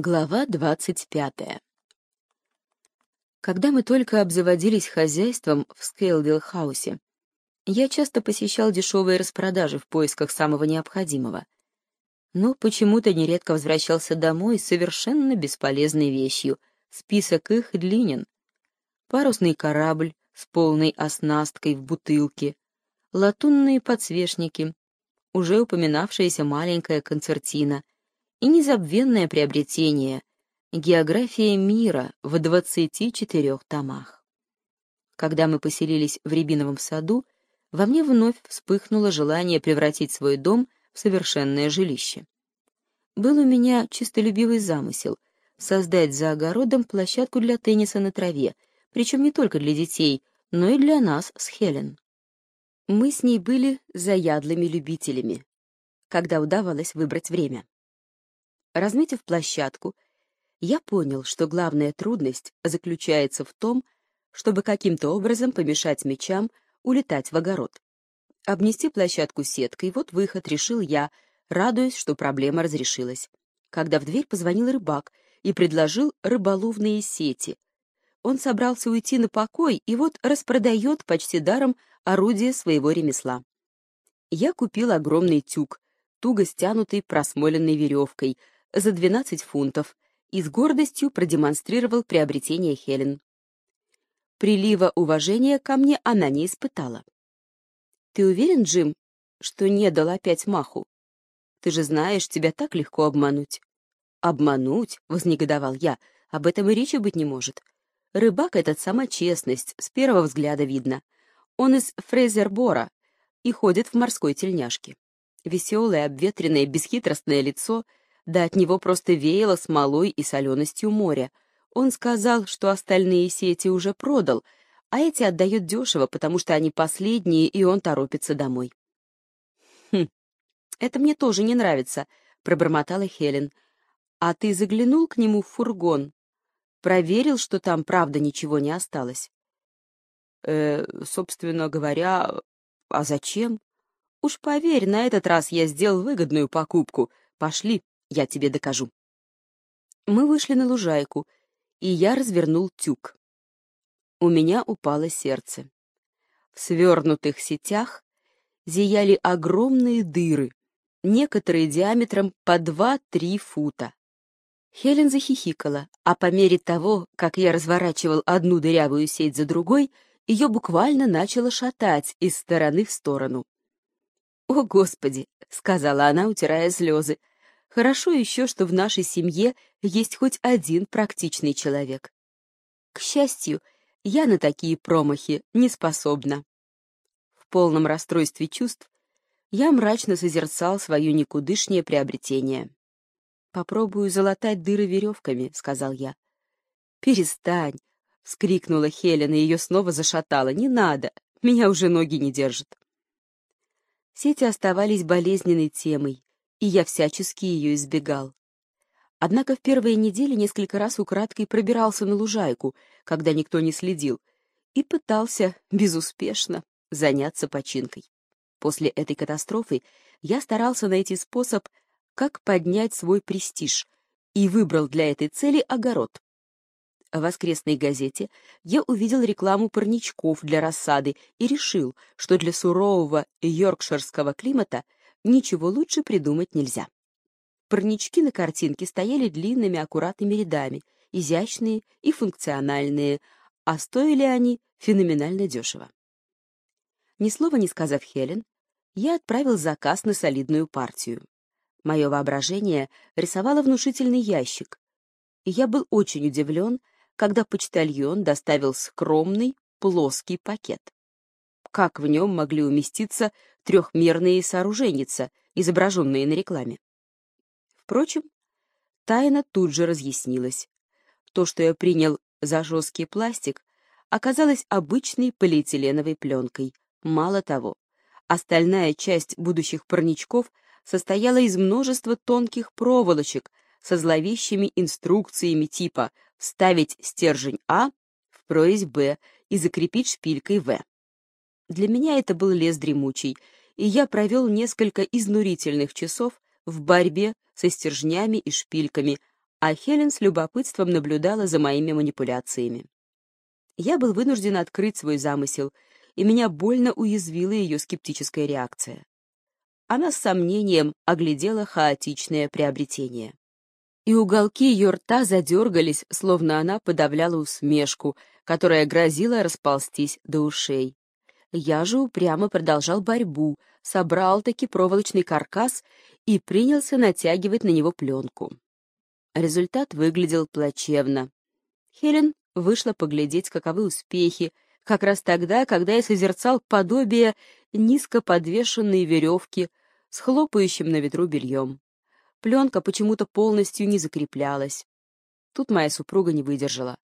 Глава двадцать пятая Когда мы только обзаводились хозяйством в Скелдейл-хаусе, я часто посещал дешевые распродажи в поисках самого необходимого. Но почему-то нередко возвращался домой с совершенно бесполезной вещью. Список их длинен. Парусный корабль с полной оснасткой в бутылке, латунные подсвечники, уже упоминавшаяся маленькая концертина — и незабвенное приобретение — география мира в 24 томах. Когда мы поселились в Рябиновом саду, во мне вновь вспыхнуло желание превратить свой дом в совершенное жилище. Был у меня чистолюбивый замысел — создать за огородом площадку для тенниса на траве, причем не только для детей, но и для нас с Хелен. Мы с ней были заядлыми любителями, когда удавалось выбрать время. Разметив площадку, я понял, что главная трудность заключается в том, чтобы каким-то образом помешать мечам улетать в огород. Обнести площадку сеткой — вот выход, решил я, радуясь, что проблема разрешилась. Когда в дверь позвонил рыбак и предложил рыболовные сети. Он собрался уйти на покой и вот распродает почти даром орудие своего ремесла. Я купил огромный тюк, туго стянутый просмоленной веревкой — за 12 фунтов и с гордостью продемонстрировал приобретение Хелен. Прилива уважения ко мне она не испытала. «Ты уверен, Джим, что не дал опять маху? Ты же знаешь, тебя так легко обмануть». «Обмануть?» — вознегодовал я. «Об этом и речи быть не может. Рыбак этот сама честность, с первого взгляда видно. Он из Фрейзербора и ходит в морской тельняшке. Веселое, обветренное, бесхитростное лицо — да от него просто веяло смолой и соленостью моря. Он сказал, что остальные сети уже продал, а эти отдает дешево, потому что они последние, и он торопится домой. «Хм, это мне тоже не нравится», — пробормотала Хелен. «А ты заглянул к нему в фургон? Проверил, что там правда ничего не осталось?» «Э, собственно говоря, а зачем? Уж поверь, на этот раз я сделал выгодную покупку. Пошли, я тебе докажу. Мы вышли на лужайку, и я развернул тюк. У меня упало сердце. В свернутых сетях зияли огромные дыры, некоторые диаметром по 2-3 фута. Хелен захихикала, а по мере того, как я разворачивал одну дырявую сеть за другой, ее буквально начало шатать из стороны в сторону. «О, Господи!» — сказала она, утирая слезы. Хорошо еще, что в нашей семье есть хоть один практичный человек. К счастью, я на такие промахи не способна. В полном расстройстве чувств я мрачно созерцал свое никудышнее приобретение. «Попробую залатать дыры веревками», — сказал я. «Перестань!» — вскрикнула Хелена, и ее снова зашатало. «Не надо! Меня уже ноги не держат!» Сети оставались болезненной темой, и я всячески ее избегал. Однако в первые недели несколько раз украдкой пробирался на лужайку, когда никто не следил, и пытался безуспешно заняться починкой. После этой катастрофы я старался найти способ, как поднять свой престиж, и выбрал для этой цели огород. В воскресной газете я увидел рекламу парничков для рассады и решил, что для сурового йоркширского климата — ничего лучше придумать нельзя. Парнички на картинке стояли длинными аккуратными рядами, изящные и функциональные, а стоили они феноменально дешево. Ни слова не сказав Хелен, я отправил заказ на солидную партию. Мое воображение рисовало внушительный ящик, и я был очень удивлен, когда почтальон доставил скромный плоский пакет как в нем могли уместиться трехмерные сооруженница, изображенные на рекламе. Впрочем, тайна тут же разъяснилась. То, что я принял за жесткий пластик, оказалось обычной полиэтиленовой пленкой. Мало того, остальная часть будущих парничков состояла из множества тонких проволочек со зловещими инструкциями типа «вставить стержень А в прорезь Б и закрепить шпилькой В». Для меня это был лес дремучий, и я провел несколько изнурительных часов в борьбе со стержнями и шпильками, а Хелен с любопытством наблюдала за моими манипуляциями. Я был вынужден открыть свой замысел, и меня больно уязвила ее скептическая реакция. Она с сомнением оглядела хаотичное приобретение. И уголки ее рта задергались, словно она подавляла усмешку, которая грозила расползтись до ушей. Я же упрямо продолжал борьбу, собрал таки проволочный каркас и принялся натягивать на него пленку. Результат выглядел плачевно. Хелен вышла поглядеть, каковы успехи, как раз тогда, когда я созерцал подобие низко подвешенной веревки с хлопающим на ветру бельем. Пленка почему-то полностью не закреплялась. Тут моя супруга не выдержала.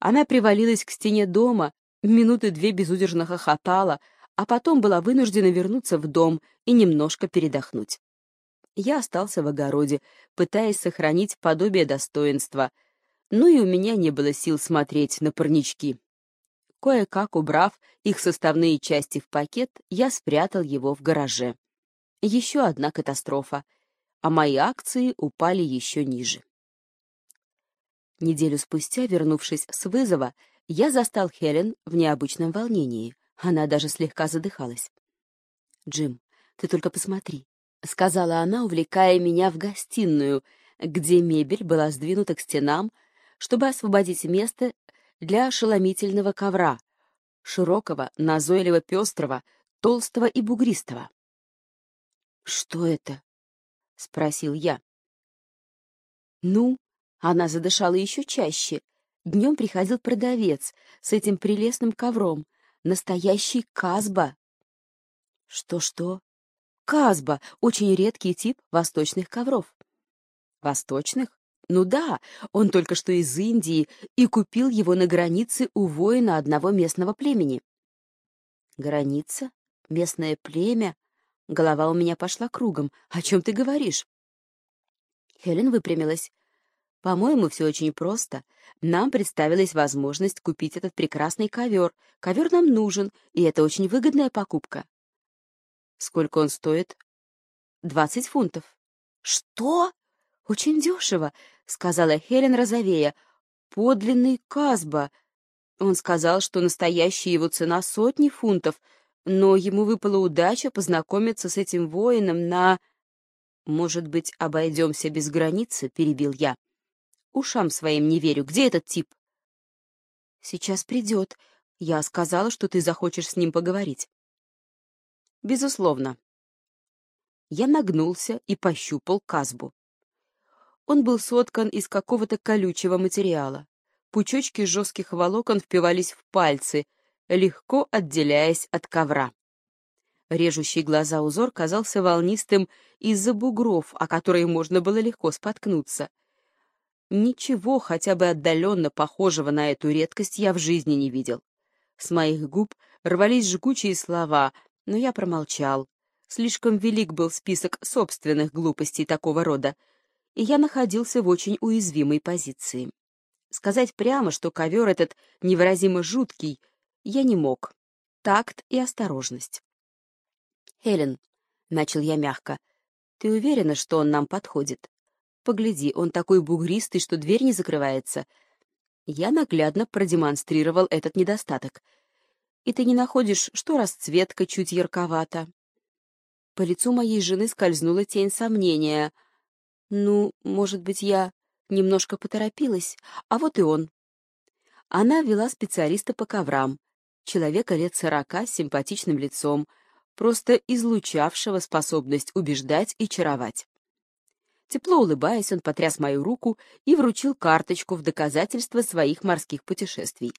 Она привалилась к стене дома, минуты две безудержно хохотала, а потом была вынуждена вернуться в дом и немножко передохнуть. Я остался в огороде, пытаясь сохранить подобие достоинства, но и у меня не было сил смотреть на парнички. Кое-как убрав их составные части в пакет, я спрятал его в гараже. Еще одна катастрофа, а мои акции упали еще ниже. Неделю спустя, вернувшись с вызова, я застал Хелен в необычном волнении. Она даже слегка задыхалась. «Джим, ты только посмотри», — сказала она, увлекая меня в гостиную, где мебель была сдвинута к стенам, чтобы освободить место для ошеломительного ковра, широкого, назойливо-пестрого, толстого и бугристого. «Что это?» — спросил я. «Ну?» — она задышала еще чаще — Днем приходил продавец с этим прелестным ковром. Настоящий казба. Что-что? Казба — очень редкий тип восточных ковров. Восточных? Ну да, он только что из Индии и купил его на границе у воина одного местного племени. Граница? Местное племя? Голова у меня пошла кругом. О чем ты говоришь? Хелен выпрямилась. По-моему, все очень просто. Нам представилась возможность купить этот прекрасный ковер. Ковер нам нужен, и это очень выгодная покупка. Сколько он стоит? Двадцать фунтов. Что? Очень дешево, сказала Хелен розовея. Подлинный Казба. Он сказал, что настоящая его цена сотни фунтов, но ему выпала удача познакомиться с этим воином на... «Может быть, обойдемся без границы?» — перебил я. Ушам своим не верю. Где этот тип? Сейчас придет. Я сказала, что ты захочешь с ним поговорить. Безусловно. Я нагнулся и пощупал Казбу. Он был соткан из какого-то колючего материала. Пучочки жестких волокон впивались в пальцы, легко отделяясь от ковра. Режущий глаза узор казался волнистым из-за бугров, о которые можно было легко споткнуться. Ничего хотя бы отдаленно похожего на эту редкость я в жизни не видел. С моих губ рвались жгучие слова, но я промолчал. Слишком велик был список собственных глупостей такого рода, и я находился в очень уязвимой позиции. Сказать прямо, что ковер этот невыразимо жуткий, я не мог. Такт и осторожность. «Хелен», — начал я мягко, — «ты уверена, что он нам подходит?» Погляди, он такой бугристый, что дверь не закрывается. Я наглядно продемонстрировал этот недостаток. И ты не находишь, что расцветка чуть ярковата? По лицу моей жены скользнула тень сомнения. Ну, может быть, я немножко поторопилась, а вот и он. Она вела специалиста по коврам, человека лет сорока с симпатичным лицом, просто излучавшего способность убеждать и чаровать. Тепло улыбаясь, он потряс мою руку и вручил карточку в доказательство своих морских путешествий.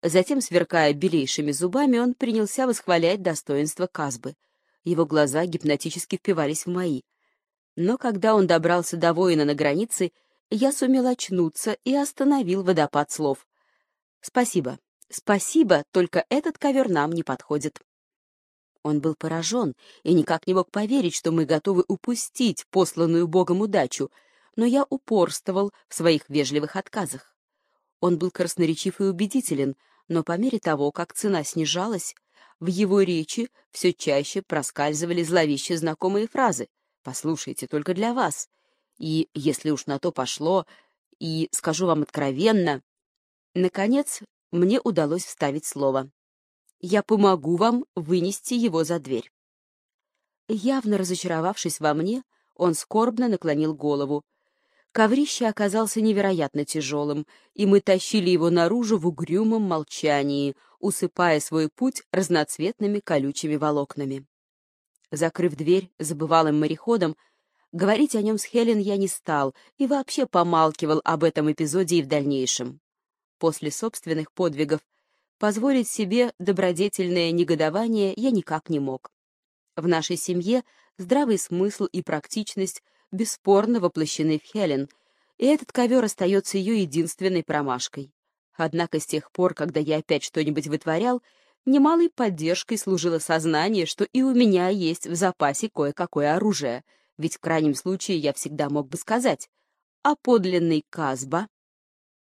Затем, сверкая белейшими зубами, он принялся восхвалять достоинство Казбы. Его глаза гипнотически впивались в мои. Но когда он добрался до воина на границе, я сумел очнуться и остановил водопад слов. «Спасибо, спасибо, только этот ковер нам не подходит». Он был поражен и никак не мог поверить, что мы готовы упустить посланную Богом удачу, но я упорствовал в своих вежливых отказах. Он был красноречив и убедителен, но по мере того, как цена снижалась, в его речи все чаще проскальзывали зловеще знакомые фразы. «Послушайте, только для вас». И, если уж на то пошло, и скажу вам откровенно, наконец мне удалось вставить слово. Я помогу вам вынести его за дверь. Явно разочаровавшись во мне, он скорбно наклонил голову. Коврище оказался невероятно тяжелым, и мы тащили его наружу в угрюмом молчании, усыпая свой путь разноцветными колючими волокнами. Закрыв дверь забывалым мореходом, говорить о нем с Хелен я не стал и вообще помалкивал об этом эпизоде и в дальнейшем. После собственных подвигов позволить себе добродетельное негодование я никак не мог. В нашей семье здравый смысл и практичность бесспорно воплощены в Хелен, и этот ковер остается ее единственной промашкой. Однако с тех пор, когда я опять что-нибудь вытворял, немалой поддержкой служило сознание, что и у меня есть в запасе кое-какое оружие, ведь в крайнем случае я всегда мог бы сказать, а подлинный Казба